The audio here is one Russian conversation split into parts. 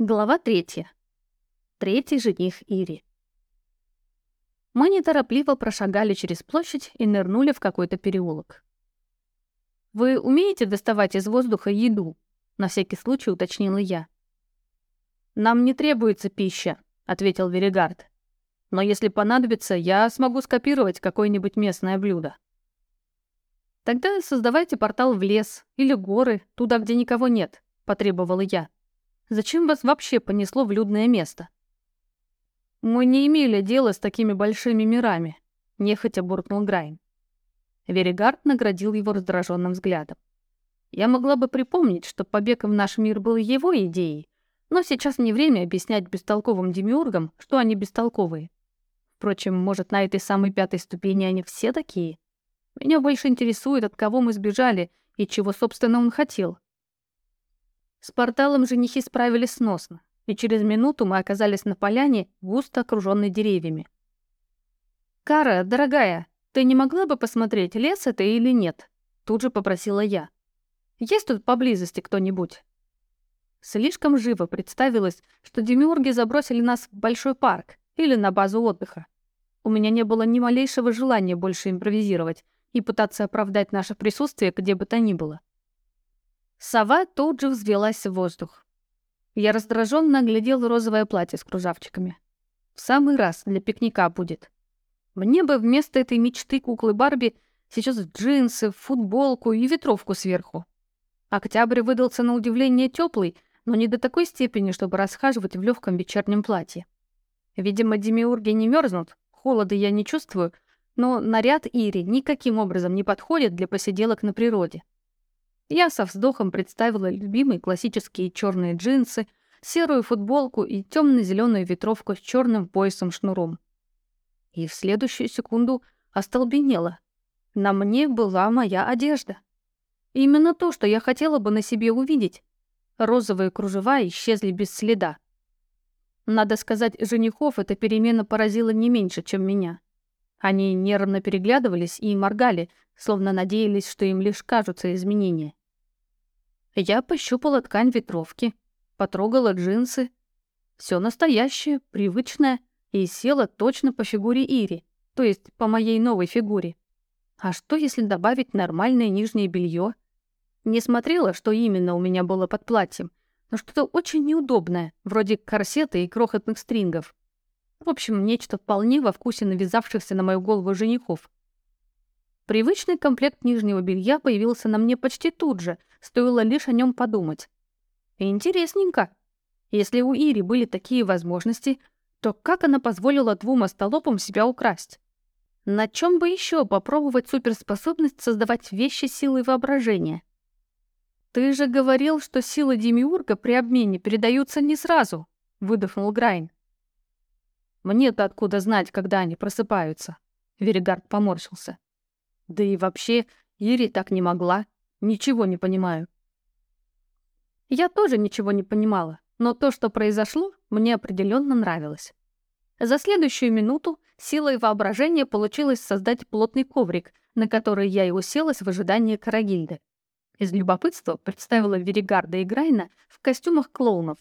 Глава третья. Третий жених Ири. Мы неторопливо прошагали через площадь и нырнули в какой-то переулок. «Вы умеете доставать из воздуха еду?» — на всякий случай уточнила я. «Нам не требуется пища», — ответил Веригард. «Но если понадобится, я смогу скопировать какое-нибудь местное блюдо». «Тогда создавайте портал в лес или горы, туда, где никого нет», — потребовала я. Зачем вас вообще понесло в людное место?» «Мы не имели дела с такими большими мирами», — нехотя буркнул Грайн. Веригард наградил его раздраженным взглядом. Я могла бы припомнить, что побег в наш мир был его идеей, но сейчас не время объяснять бестолковым демиургам, что они бестолковые. Впрочем, может, на этой самой пятой ступени они все такие? Меня больше интересует, от кого мы сбежали и чего, собственно, он хотел. С порталом женихи справились сносно, и через минуту мы оказались на поляне, густо окруженной деревьями. «Кара, дорогая, ты не могла бы посмотреть, лес это или нет?» Тут же попросила я. «Есть тут поблизости кто-нибудь?» Слишком живо представилось, что демиурги забросили нас в большой парк или на базу отдыха. У меня не было ни малейшего желания больше импровизировать и пытаться оправдать наше присутствие где бы то ни было. Сова тут же взвелась в воздух. Я раздраженно оглядел розовое платье с кружавчиками. В самый раз для пикника будет. Мне бы вместо этой мечты куклы Барби сейчас джинсы, футболку и ветровку сверху. Октябрь выдался на удивление теплый, но не до такой степени, чтобы расхаживать в легком вечернем платье. Видимо, демиурги не мерзнут, холода я не чувствую, но наряд Ири никаким образом не подходит для посиделок на природе. Я со вздохом представила любимые классические черные джинсы, серую футболку и темно-зеленую ветровку с черным поясом-шнуром. И в следующую секунду остолбенела. На мне была моя одежда. Именно то, что я хотела бы на себе увидеть. Розовые кружева исчезли без следа. Надо сказать, женихов эта перемена поразила не меньше, чем меня. Они нервно переглядывались и моргали, словно надеялись, что им лишь кажутся изменения. Я пощупала ткань ветровки, потрогала джинсы. Все настоящее, привычное, и села точно по фигуре Ири, то есть по моей новой фигуре. А что, если добавить нормальное нижнее белье? Не смотрела, что именно у меня было под платьем, но что-то очень неудобное, вроде корсета и крохотных стрингов. В общем, нечто вполне во вкусе навязавшихся на мою голову женихов. Привычный комплект нижнего белья появился на мне почти тут же, стоило лишь о нем подумать. Интересненько. Если у Ири были такие возможности, то как она позволила двум остолопам себя украсть? На чем бы еще попробовать суперспособность создавать вещи силой воображения? «Ты же говорил, что силы Демиурга при обмене передаются не сразу», — выдохнул Грайн. «Мне-то откуда знать, когда они просыпаются?» Веригард поморщился. Да и вообще, Ири так не могла. Ничего не понимаю. Я тоже ничего не понимала, но то, что произошло, мне определенно нравилось. За следующую минуту силой воображения получилось создать плотный коврик, на который я и уселась в ожидании Карагильды. Из любопытства представила Веригарда и Грайна в костюмах клоунов.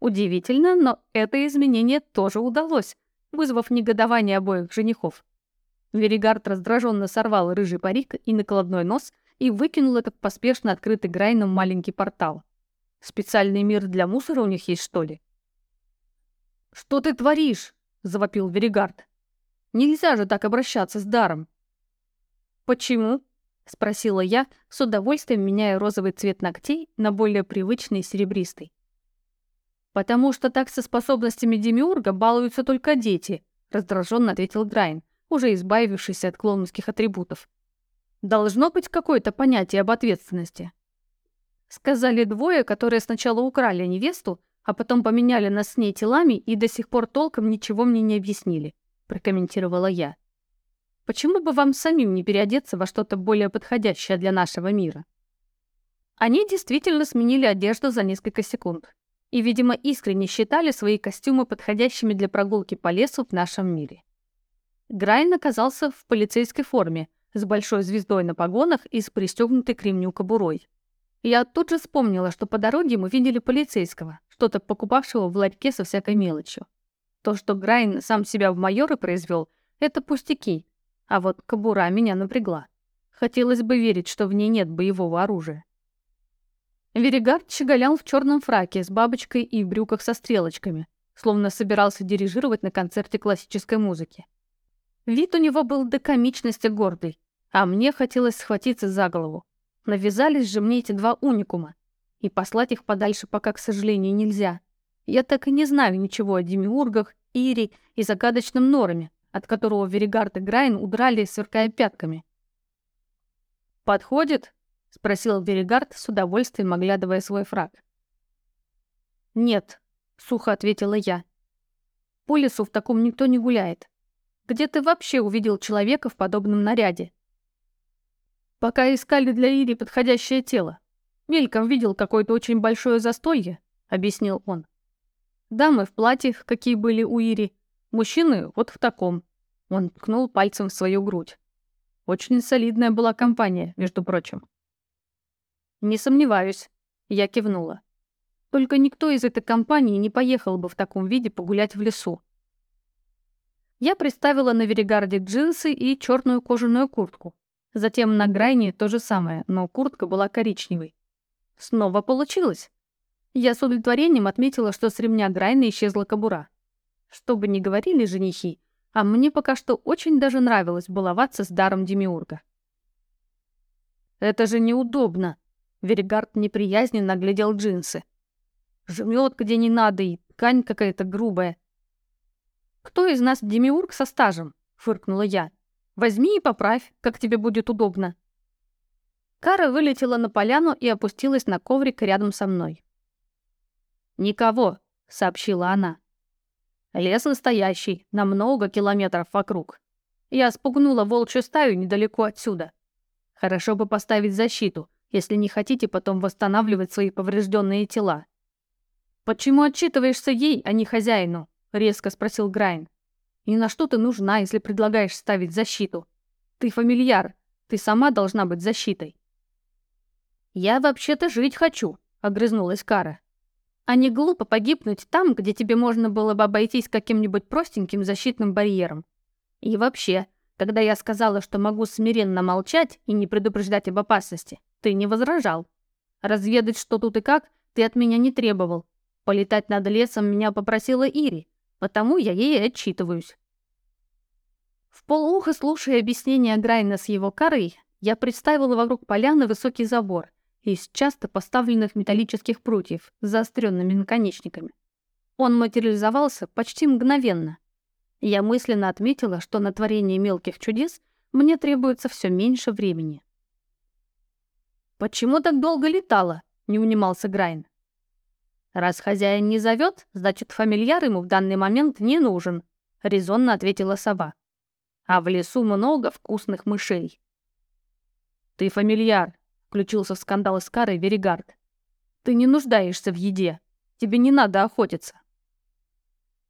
Удивительно, но это изменение тоже удалось, вызвав негодование обоих женихов. Веригард раздраженно сорвал рыжий парик и накладной нос и выкинул этот поспешно открытый Грайном маленький портал. Специальный мир для мусора у них есть, что ли? «Что ты творишь?» — завопил Веригард. «Нельзя же так обращаться с даром». «Почему?» — спросила я, с удовольствием меняя розовый цвет ногтей на более привычный серебристый. «Потому что так со способностями Демиурга балуются только дети», — раздраженно ответил Грайн уже избавившись от клоунских атрибутов. Должно быть какое-то понятие об ответственности. Сказали двое, которые сначала украли невесту, а потом поменяли нас с ней телами и до сих пор толком ничего мне не объяснили, прокомментировала я. Почему бы вам самим не переодеться во что-то более подходящее для нашего мира? Они действительно сменили одежду за несколько секунд и, видимо, искренне считали свои костюмы подходящими для прогулки по лесу в нашем мире. Грайн оказался в полицейской форме, с большой звездой на погонах и с пристегнутой к ремню кобурой. Я тут же вспомнила, что по дороге мы видели полицейского, что-то покупавшего в ларьке со всякой мелочью. То, что Грайн сам себя в майоры произвел, это пустяки, а вот кобура меня напрягла. Хотелось бы верить, что в ней нет боевого оружия. Веригард щеголял в черном фраке с бабочкой и в брюках со стрелочками, словно собирался дирижировать на концерте классической музыки. Вид у него был до комичности гордый, а мне хотелось схватиться за голову. Навязались же мне эти два уникума. И послать их подальше пока, к сожалению, нельзя. Я так и не знаю ничего о демиургах, Ири и загадочном Норме, от которого Веригард и Грайн удрали, сверкая пятками. «Подходит?» — спросил Веригард с удовольствием, оглядывая свой фраг. «Нет», — сухо ответила я. «По лесу в таком никто не гуляет. Где ты вообще увидел человека в подобном наряде?» «Пока искали для Ири подходящее тело. Мельком видел какое-то очень большое застолье», — объяснил он. «Дамы в платьях, какие были у Ири, мужчины вот в таком». Он ткнул пальцем в свою грудь. Очень солидная была компания, между прочим. «Не сомневаюсь», — я кивнула. «Только никто из этой компании не поехал бы в таком виде погулять в лесу. Я приставила на Веригарде джинсы и черную кожаную куртку. Затем на Грайне то же самое, но куртка была коричневой. Снова получилось. Я с удовлетворением отметила, что с ремня Грайна исчезла кобура. Что бы ни говорили женихи, а мне пока что очень даже нравилось баловаться с даром Демиурга. «Это же неудобно!» Веригард неприязненно глядел джинсы. «Жмет где не надо, и ткань какая-то грубая. «Кто из нас демиург со стажем?» — фыркнула я. «Возьми и поправь, как тебе будет удобно». Кара вылетела на поляну и опустилась на коврик рядом со мной. «Никого», — сообщила она. «Лес настоящий, на много километров вокруг. Я спугнула волчью стаю недалеко отсюда. Хорошо бы поставить защиту, если не хотите потом восстанавливать свои поврежденные тела. Почему отчитываешься ей, а не хозяину?» — резко спросил Грайн. «И на что ты нужна, если предлагаешь ставить защиту? Ты фамильяр, ты сама должна быть защитой». «Я вообще-то жить хочу», — огрызнулась Кара. «А не глупо погибнуть там, где тебе можно было бы обойтись каким-нибудь простеньким защитным барьером. И вообще, когда я сказала, что могу смиренно молчать и не предупреждать об опасности, ты не возражал. Разведать, что тут и как, ты от меня не требовал. Полетать над лесом меня попросила Ири, потому я ей отчитываюсь. В полуха, слушая объяснение Грайна с его корой, я представила вокруг поляны высокий забор из часто поставленных металлических прутьев с заостренными наконечниками. Он материализовался почти мгновенно. Я мысленно отметила, что на творение мелких чудес мне требуется все меньше времени. «Почему так долго летала?» — не унимался Грайн. «Раз хозяин не зовет, значит, фамильяр ему в данный момент не нужен», — резонно ответила сова. «А в лесу много вкусных мышей». «Ты фамильяр», — включился в скандал с Карой Веригард. «Ты не нуждаешься в еде. Тебе не надо охотиться».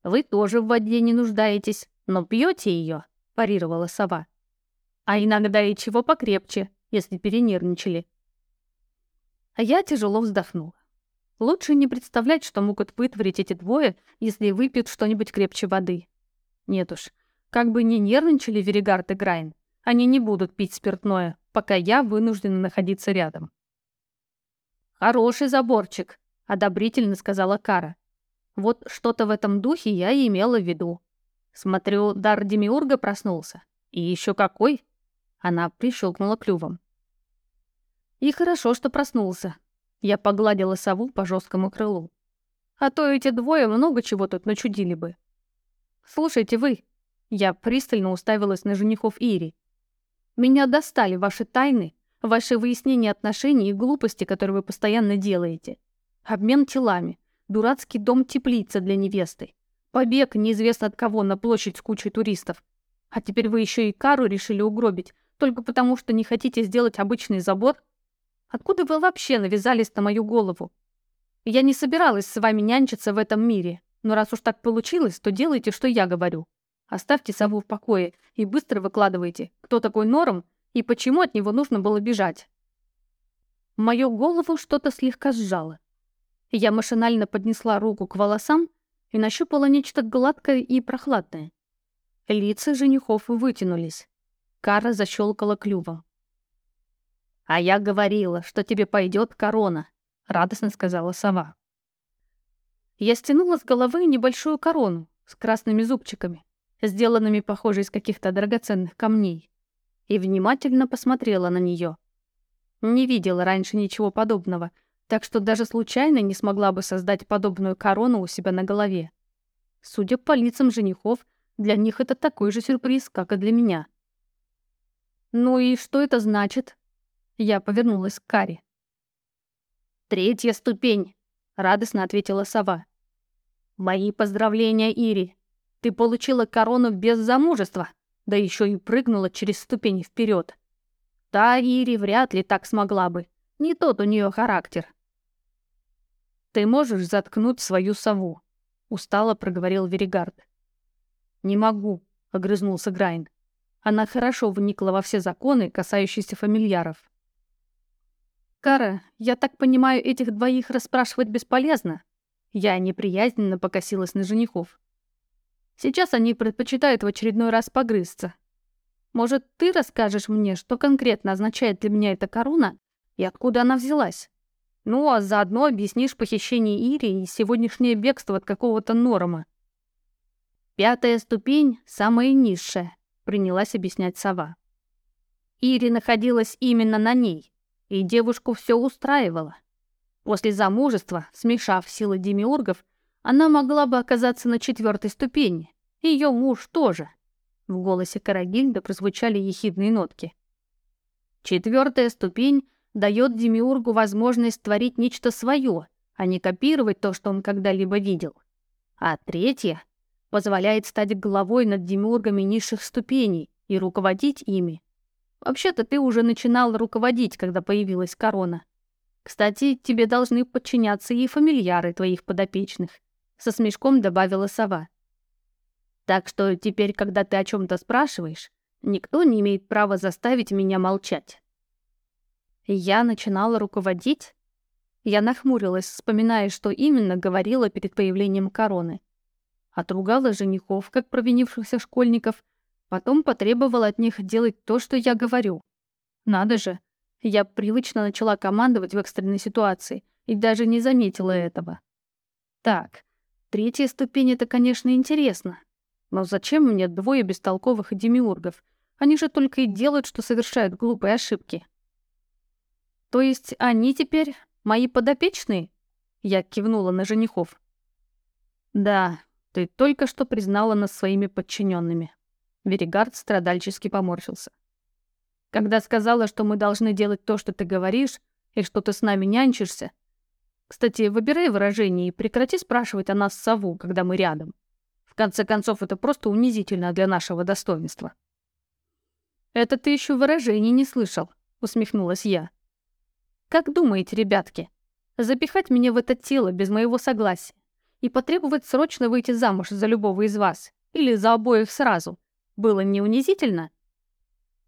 «Вы тоже в воде не нуждаетесь, но пьете ее», — парировала сова. «А иногда и чего покрепче, если перенервничали». А я тяжело вздохнула. Лучше не представлять, что могут вытворить эти двое, если выпьют что-нибудь крепче воды. Нет уж, как бы ни нервничали Веригард и Грайн, они не будут пить спиртное, пока я вынуждена находиться рядом. «Хороший заборчик», — одобрительно сказала Кара. «Вот что-то в этом духе я и имела в виду. Смотрю, дар Демиурга проснулся. И еще какой!» Она прищелкнула клювом. «И хорошо, что проснулся. Я погладила сову по жесткому крылу. А то эти двое много чего тут начудили бы. Слушайте вы, я пристально уставилась на женихов Ири. Меня достали ваши тайны, ваши выяснения отношений и глупости, которые вы постоянно делаете. Обмен телами, дурацкий дом-теплица для невесты, побег неизвестно от кого на площадь с кучей туристов. А теперь вы еще и Кару решили угробить, только потому что не хотите сделать обычный забор Откуда вы вообще навязались на мою голову? Я не собиралась с вами нянчиться в этом мире, но раз уж так получилось, то делайте, что я говорю. Оставьте сову в покое и быстро выкладывайте, кто такой Норм и почему от него нужно было бежать. Мою голову что-то слегка сжало. Я машинально поднесла руку к волосам и нащупала нечто гладкое и прохладное. Лица женихов вытянулись. Кара защелкала клювом. «А я говорила, что тебе пойдет корона», — радостно сказала сова. Я стянула с головы небольшую корону с красными зубчиками, сделанными, похоже, из каких-то драгоценных камней, и внимательно посмотрела на нее. Не видела раньше ничего подобного, так что даже случайно не смогла бы создать подобную корону у себя на голове. Судя по лицам женихов, для них это такой же сюрприз, как и для меня. «Ну и что это значит?» Я повернулась к Каре. «Третья ступень», — радостно ответила сова. «Мои поздравления, Ири. Ты получила корону без замужества, да еще и прыгнула через ступень вперед. Та Ири вряд ли так смогла бы. Не тот у нее характер. «Ты можешь заткнуть свою сову?» — устало проговорил Веригард. «Не могу», — огрызнулся Грайн. Она хорошо вникла во все законы, касающиеся фамильяров. «Кара, я так понимаю, этих двоих расспрашивать бесполезно?» Я неприязненно покосилась на женихов. Сейчас они предпочитают в очередной раз погрызться. Может, ты расскажешь мне, что конкретно означает для меня эта корона и откуда она взялась? Ну, а заодно объяснишь похищение Ири и сегодняшнее бегство от какого-то Норома. Пятая ступень, самая низшая, принялась объяснять сова. Ири находилась именно на ней, и девушку все устраивало. После замужества, смешав силы демиургов, она могла бы оказаться на четвертой ступени. Ее муж тоже. В голосе Карагильда прозвучали ехидные нотки. Четвертая ступень дает Демиургу возможность творить нечто свое, а не копировать то, что он когда-либо видел. А третья позволяет стать главой над Демиургами низших ступеней и руководить ими. Вообще-то ты уже начинал руководить, когда появилась корона. Кстати, тебе должны подчиняться и фамильяры твоих подопечных. Со смешком добавила сова. Так что теперь, когда ты о чем-то спрашиваешь, никто не имеет права заставить меня молчать. Я начинала руководить? Я нахмурилась, вспоминая, что именно говорила перед появлением короны. Отругала женихов, как провинившихся школьников, потом потребовала от них делать то, что я говорю. Надо же, я привычно начала командовать в экстренной ситуации и даже не заметила этого. Так, третья ступень — это, конечно, интересно. Но зачем мне двое бестолковых демиургов? Они же только и делают, что совершают глупые ошибки. То есть они теперь мои подопечные? Я кивнула на женихов. Да, ты только что признала нас своими подчиненными. Веригард страдальчески поморщился. Когда сказала, что мы должны делать то, что ты говоришь, и что ты с нами нянчишься. Кстати, выбирай выражение и прекрати спрашивать о нас сову, когда мы рядом. В конце концов, это просто унизительно для нашего достоинства. «Это ты еще выражений не слышал», — усмехнулась я. Как думаете, ребятки, запихать меня в это тело без моего согласия и потребовать срочно выйти замуж за любого из вас или за обоих сразу было не унизительно?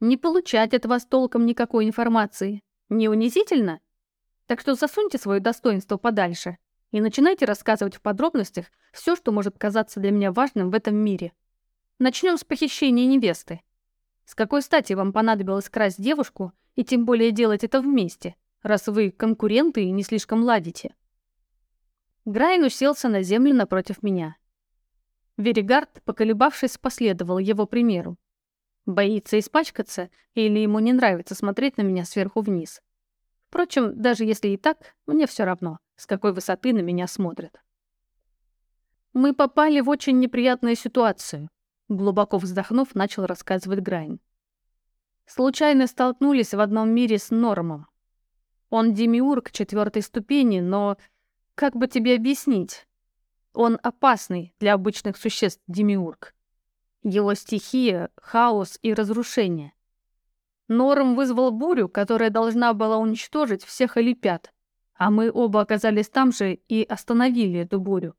Не получать от вас толком никакой информации не унизительно? Так что засуньте свое достоинство подальше и начинайте рассказывать в подробностях все, что может казаться для меня важным в этом мире. Начнем с похищения невесты. С какой стати вам понадобилось красть девушку и тем более делать это вместе? раз вы конкуренты и не слишком ладите. Грайн уселся на землю напротив меня. Веригард, поколебавшись, последовал его примеру. Боится испачкаться или ему не нравится смотреть на меня сверху вниз. Впрочем, даже если и так, мне все равно, с какой высоты на меня смотрят. Мы попали в очень неприятную ситуацию, глубоко вздохнув, начал рассказывать Грайн. Случайно столкнулись в одном мире с Нормом. Он демиург четвертой ступени, но... Как бы тебе объяснить? Он опасный для обычных существ демиург. Его стихия — хаос и разрушение. Норм вызвал бурю, которая должна была уничтожить всех олипят, а мы оба оказались там же и остановили эту бурю.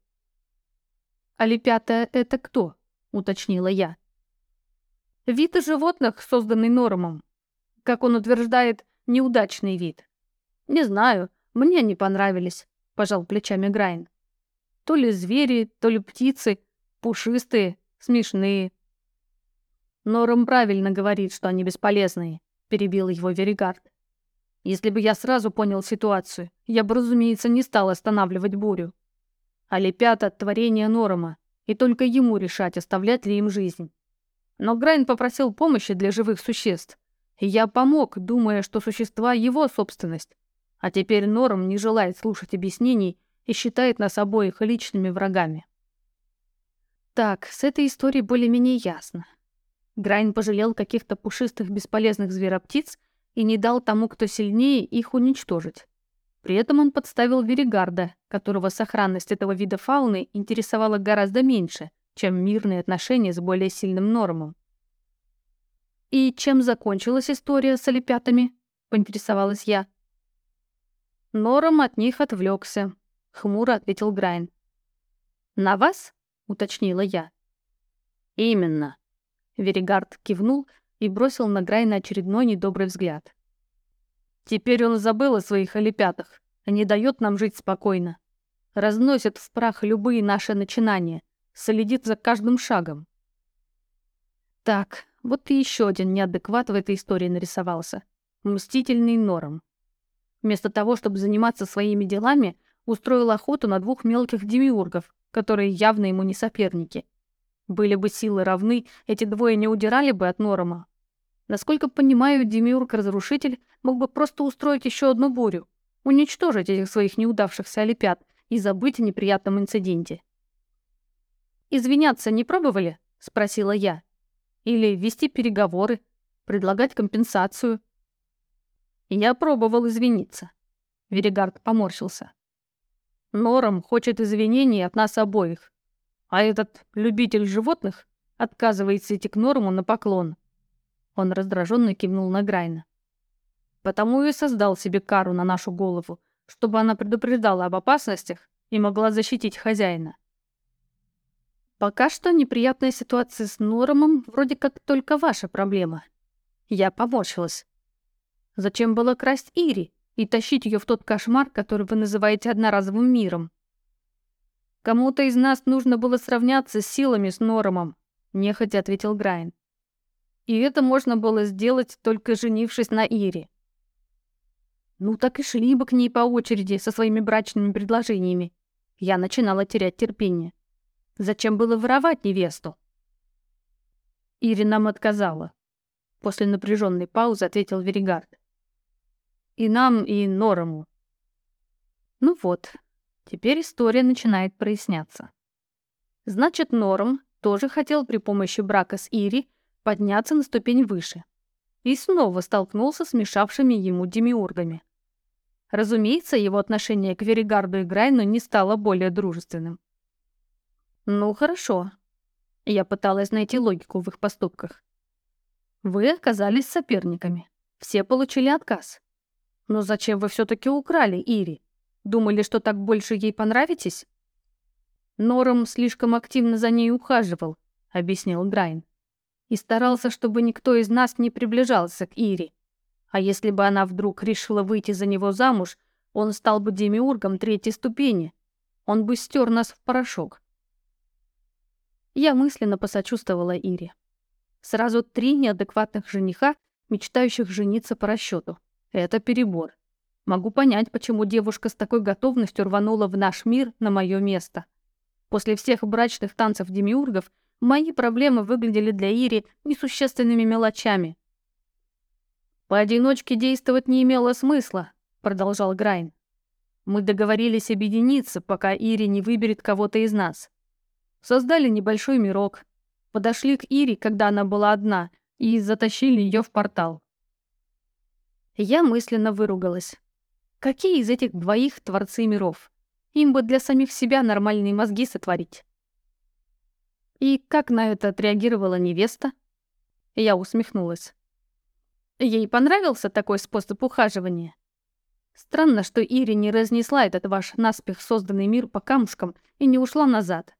«Олипята — это кто?» — уточнила я. «Вид животных, созданный Нормом. Как он утверждает, неудачный вид. «Не знаю, мне не понравились», — пожал плечами Грайн. «То ли звери, то ли птицы, пушистые, смешные». «Норм правильно говорит, что они бесполезные», — перебил его Веригард. «Если бы я сразу понял ситуацию, я бы, разумеется, не стал останавливать бурю. А лепята — творение Норома, и только ему решать, оставлять ли им жизнь. Но Грайн попросил помощи для живых существ, и я помог, думая, что существа — его собственность. А теперь Норм не желает слушать объяснений и считает нас обоих личными врагами. Так, с этой историей более-менее ясно. Грайн пожалел каких-то пушистых бесполезных звероптиц и не дал тому, кто сильнее, их уничтожить. При этом он подставил Веригарда, которого сохранность этого вида фауны интересовала гораздо меньше, чем мирные отношения с более сильным нормом. «И чем закончилась история с олепятами?» — поинтересовалась я. Нором от них отвлекся, хмуро ответил Грайн. «На вас?» — уточнила я. «Именно», Веригард кивнул и бросил на Грайна очередной недобрый взгляд. «Теперь он забыл о своих олепятах, не дает нам жить спокойно. Разносит в прах любые наши начинания, следит за каждым шагом». Так, вот и еще один неадекват в этой истории нарисовался. Мстительный норм. Вместо того, чтобы заниматься своими делами, устроил охоту на двух мелких демиургов, которые явно ему не соперники — были бы силы равны, эти двое не удирали бы от Норома. Насколько понимаю, Демиург-разрушитель мог бы просто устроить еще одну бурю, уничтожить этих своих неудавшихся олепят и забыть о неприятном инциденте. «Извиняться не пробовали?» — спросила я. «Или вести переговоры, предлагать компенсацию?» Я пробовал извиниться. Веригард поморщился. Нором хочет извинений от нас обоих. А этот любитель животных отказывается идти к Норму на поклон. Он раздраженно кивнул на Грайна. Потому и создал себе кару на нашу голову, чтобы она предупреждала об опасностях и могла защитить хозяина. Пока что неприятная ситуация с Нормом вроде как только ваша проблема. Я поморщилась. Зачем было красть Ири и тащить ее в тот кошмар, который вы называете одноразовым миром? Кому-то из нас нужно было сравняться с силами с Нормом, нехотя ответил Грайн. И это можно было сделать, только женившись на Ире. Ну так и шли бы к ней по очереди со своими брачными предложениями. Я начинала терять терпение. Зачем было воровать невесту? Ире нам отказала. После напряженной паузы ответил Веригард. И нам, и Норому. Ну вот, Теперь история начинает проясняться. Значит, Норм тоже хотел при помощи брака с Ири подняться на ступень выше. И снова столкнулся с мешавшими ему демиургами. Разумеется, его отношение к Веригарду и Грайну не стало более дружественным. «Ну, хорошо». Я пыталась найти логику в их поступках. «Вы оказались соперниками. Все получили отказ. Но зачем вы все таки украли Ири? Думали, что так больше ей понравитесь? Нором слишком активно за ней ухаживал, объяснил Грайн. И старался, чтобы никто из нас не приближался к Ире. А если бы она вдруг решила выйти за него замуж, он стал бы демиургом третьей ступени. Он бы стер нас в порошок. Я мысленно посочувствовала Ире. Сразу три неадекватных жениха, мечтающих жениться по расчету. Это перебор. Могу понять, почему девушка с такой готовностью рванула в наш мир на мое место. После всех брачных танцев демиургов мои проблемы выглядели для Ири несущественными мелочами. «Поодиночке действовать не имело смысла», — продолжал Грайн. «Мы договорились объединиться, пока Ири не выберет кого-то из нас. Создали небольшой мирок, подошли к Ире, когда она была одна, и затащили ее в портал. Я мысленно выругалась. Какие из этих двоих творцы миров? Им бы для самих себя нормальные мозги сотворить. И как на это отреагировала невеста? Я усмехнулась. Ей понравился такой способ ухаживания? Странно, что Ири не разнесла этот ваш наспех созданный мир по камушкам и не ушла назад.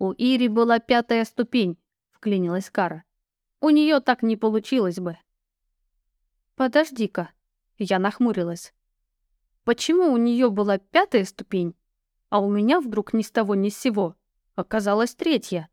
У Ири была пятая ступень, вклинилась Кара. У нее так не получилось бы. Подожди-ка, Я нахмурилась. Почему у нее была пятая ступень, а у меня вдруг ни с того ни с сего оказалась третья?